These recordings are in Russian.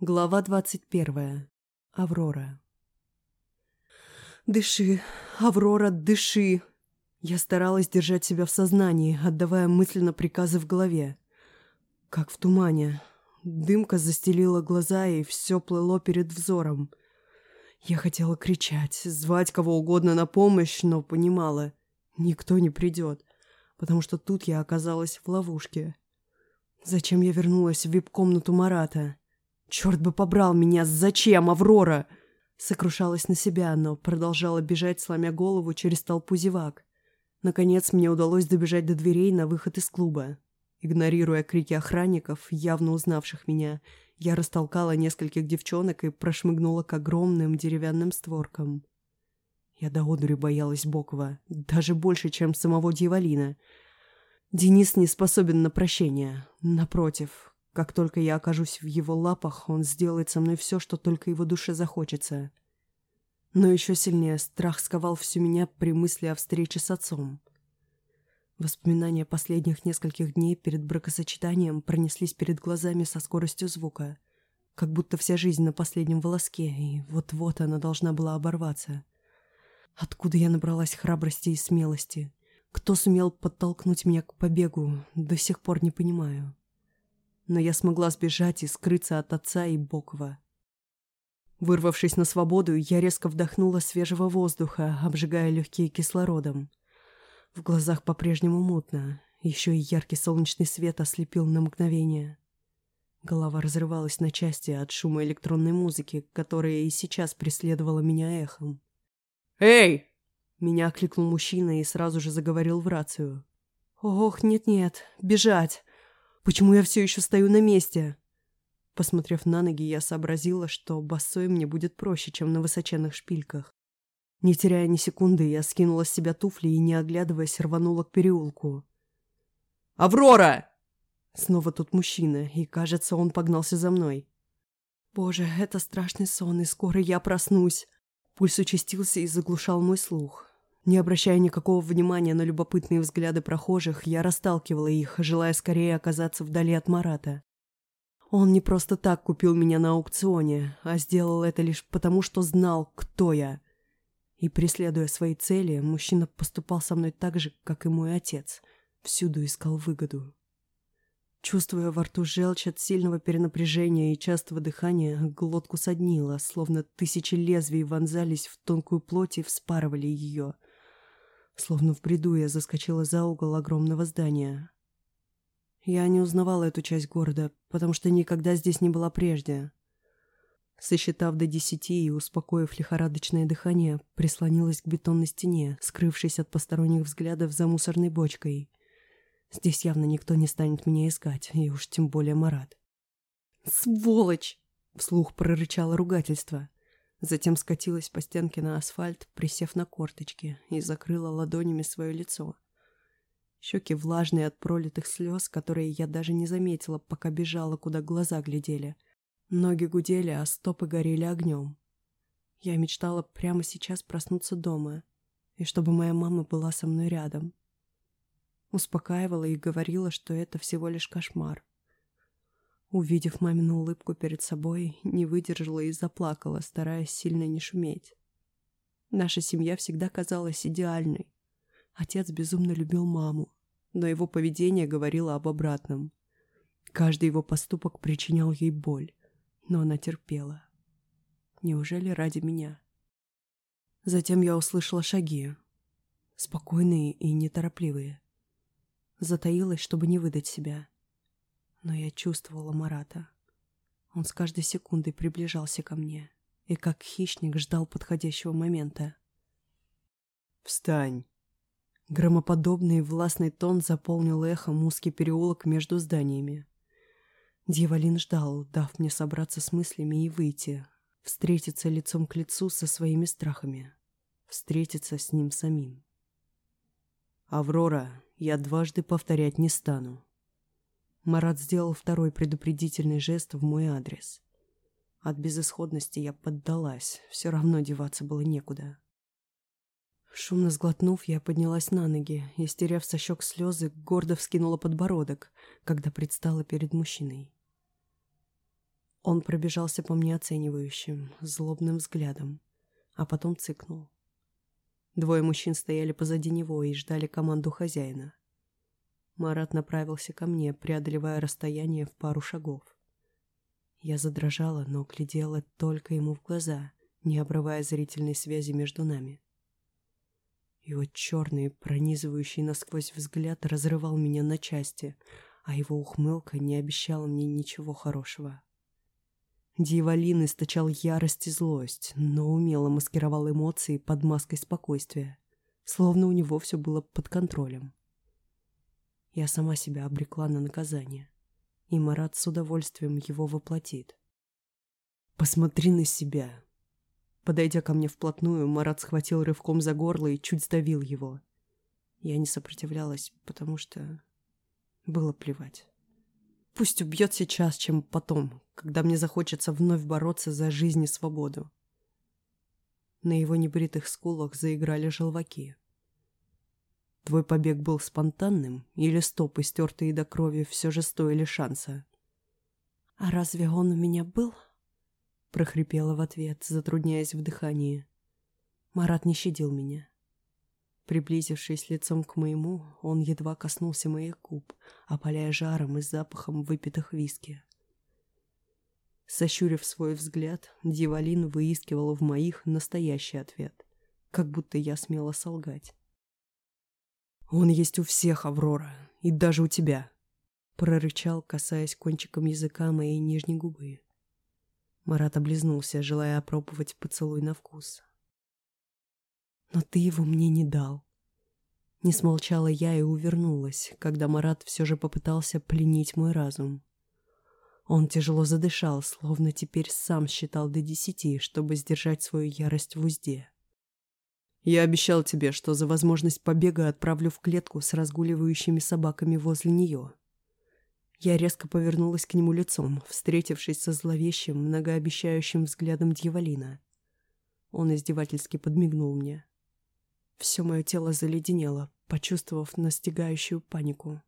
Глава двадцать первая. Аврора. «Дыши, Аврора, дыши!» Я старалась держать себя в сознании, отдавая мысленно приказы в голове. Как в тумане. Дымка застелила глаза, и все плыло перед взором. Я хотела кричать, звать кого угодно на помощь, но понимала, никто не придет, потому что тут я оказалась в ловушке. Зачем я вернулась в вип-комнату Марата? Черт бы побрал меня! Зачем, Аврора? Сокрушалась на себя, но продолжала бежать, сломя голову через толпу зевак. Наконец мне удалось добежать до дверей на выход из клуба. Игнорируя крики охранников, явно узнавших меня, я растолкала нескольких девчонок и прошмыгнула к огромным деревянным створкам. Я до одури боялась Бокова, даже больше, чем самого Дьяволина. Денис не способен на прощение. Напротив, как только я окажусь в его лапах, он сделает со мной все, что только его душе захочется. Но еще сильнее страх сковал всю меня при мысли о встрече с отцом. Воспоминания последних нескольких дней перед бракосочетанием пронеслись перед глазами со скоростью звука, как будто вся жизнь на последнем волоске, и вот-вот она должна была оборваться. Откуда я набралась храбрости и смелости? Кто сумел подтолкнуть меня к побегу, до сих пор не понимаю но я смогла сбежать и скрыться от отца и Бокова. Вырвавшись на свободу, я резко вдохнула свежего воздуха, обжигая легкие кислородом. В глазах по-прежнему мутно, еще и яркий солнечный свет ослепил на мгновение. Голова разрывалась на части от шума электронной музыки, которая и сейчас преследовала меня эхом. «Эй!» Меня окликнул мужчина и сразу же заговорил в рацию. «Ох, нет-нет, бежать!» Почему я все еще стою на месте? Посмотрев на ноги, я сообразила, что босой мне будет проще, чем на высоченных шпильках. Не теряя ни секунды, я скинула с себя туфли и, не оглядываясь, рванула к переулку. «Аврора!» Снова тут мужчина, и, кажется, он погнался за мной. Боже, это страшный сон, и скоро я проснусь. Пульс участился и заглушал мой слух. Не обращая никакого внимания на любопытные взгляды прохожих, я расталкивала их, желая скорее оказаться вдали от Марата. Он не просто так купил меня на аукционе, а сделал это лишь потому, что знал, кто я. И, преследуя свои цели, мужчина поступал со мной так же, как и мой отец. Всюду искал выгоду. Чувствуя во рту желчь от сильного перенапряжения и частого дыхания, глотку соднило, словно тысячи лезвий вонзались в тонкую плоть и вспарывали ее — Словно в бреду я заскочила за угол огромного здания. Я не узнавала эту часть города, потому что никогда здесь не была прежде. Сосчитав до десяти и успокоив лихорадочное дыхание, прислонилась к бетонной стене, скрывшись от посторонних взглядов за мусорной бочкой. Здесь явно никто не станет меня искать, и уж тем более Марат. «Сволочь!» — вслух прорычало ругательство. Затем скатилась по стенке на асфальт, присев на корточки, и закрыла ладонями свое лицо. Щеки влажные от пролитых слез, которые я даже не заметила, пока бежала, куда глаза глядели. Ноги гудели, а стопы горели огнем. Я мечтала прямо сейчас проснуться дома, и чтобы моя мама была со мной рядом. Успокаивала и говорила, что это всего лишь кошмар. Увидев мамину улыбку перед собой, не выдержала и заплакала, стараясь сильно не шуметь. Наша семья всегда казалась идеальной. Отец безумно любил маму, но его поведение говорило об обратном. Каждый его поступок причинял ей боль, но она терпела. Неужели ради меня? Затем я услышала шаги, спокойные и неторопливые. Затаилась, чтобы не выдать себя но я чувствовала Марата. Он с каждой секундой приближался ко мне и как хищник ждал подходящего момента. «Встань!» Громоподобный властный тон заполнил эхом узкий переулок между зданиями. Дьяволин ждал, дав мне собраться с мыслями и выйти, встретиться лицом к лицу со своими страхами, встретиться с ним самим. «Аврора, я дважды повторять не стану. Марат сделал второй предупредительный жест в мой адрес. От безысходности я поддалась, все равно деваться было некуда. Шумно сглотнув, я поднялась на ноги и, стеряв со щек слезы, гордо вскинула подбородок, когда предстала перед мужчиной. Он пробежался по мне оценивающим, злобным взглядом, а потом цыкнул. Двое мужчин стояли позади него и ждали команду хозяина. Марат направился ко мне, преодолевая расстояние в пару шагов. Я задрожала, но глядела только ему в глаза, не обрывая зрительной связи между нами. Его черный, пронизывающий насквозь взгляд разрывал меня на части, а его ухмылка не обещала мне ничего хорошего. Дьяволин источал ярость и злость, но умело маскировал эмоции под маской спокойствия, словно у него все было под контролем. Я сама себя обрекла на наказание, и Марат с удовольствием его воплотит. «Посмотри на себя!» Подойдя ко мне вплотную, Марат схватил рывком за горло и чуть сдавил его. Я не сопротивлялась, потому что было плевать. Пусть убьет сейчас, чем потом, когда мне захочется вновь бороться за жизнь и свободу. На его небритых скулах заиграли желваки. Твой побег был спонтанным, или стопы, стертые до крови, все же стоили шанса? А разве он у меня был? прохрипела в ответ, затрудняясь в дыхании. Марат не щадил меня. Приблизившись лицом к моему, он едва коснулся моих губ, опаляя жаром и запахом выпитых виски. Сощурив свой взгляд, Дивалин выискивал в моих настоящий ответ, как будто я смела солгать. «Он есть у всех, Аврора, и даже у тебя», — прорычал, касаясь кончиком языка моей нижней губы. Марат облизнулся, желая опробовать поцелуй на вкус. «Но ты его мне не дал». Не смолчала я и увернулась, когда Марат все же попытался пленить мой разум. Он тяжело задышал, словно теперь сам считал до десяти, чтобы сдержать свою ярость в узде. «Я обещал тебе, что за возможность побега отправлю в клетку с разгуливающими собаками возле нее», я резко повернулась к нему лицом, встретившись со зловещим, многообещающим взглядом дьяволина. Он издевательски подмигнул мне. Все мое тело заледенело, почувствовав настигающую панику.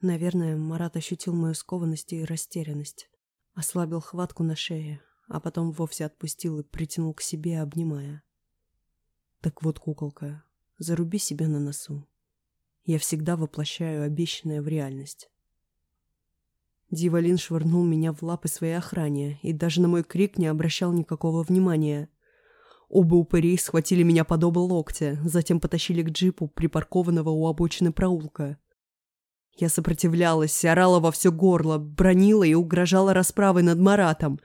Наверное, Марат ощутил мою скованность и растерянность. Ослабил хватку на шее, а потом вовсе отпустил и притянул к себе, обнимая. Так вот, куколка, заруби себя на носу. Я всегда воплощаю обещанное в реальность. Дивалин швырнул меня в лапы своей охране и даже на мой крик не обращал никакого внимания. Оба упыри схватили меня под оба локтя, затем потащили к джипу, припаркованного у обочины проулка. Я сопротивлялась, орала во все горло, бронила и угрожала расправой над Маратом,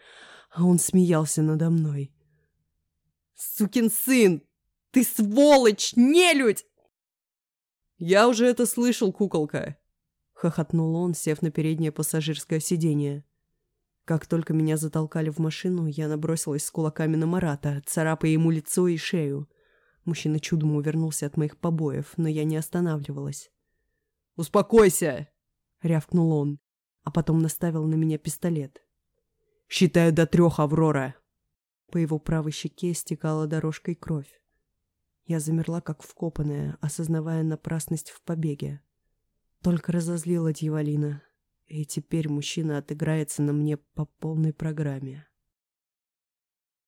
а он смеялся надо мной. «Сукин сын! Ты сволочь! Нелюдь!» «Я уже это слышал, куколка!» хохотнул он, сев на переднее пассажирское сиденье. Как только меня затолкали в машину, я набросилась с кулаками на Марата, царапая ему лицо и шею. Мужчина чудом увернулся от моих побоев, но я не останавливалась. «Успокойся!» — рявкнул он, а потом наставил на меня пистолет. «Считаю до трех, Аврора!» По его правой щеке стекала дорожкой кровь. Я замерла, как вкопанная, осознавая напрасность в побеге. Только разозлила дьяволина. И теперь мужчина отыграется на мне по полной программе.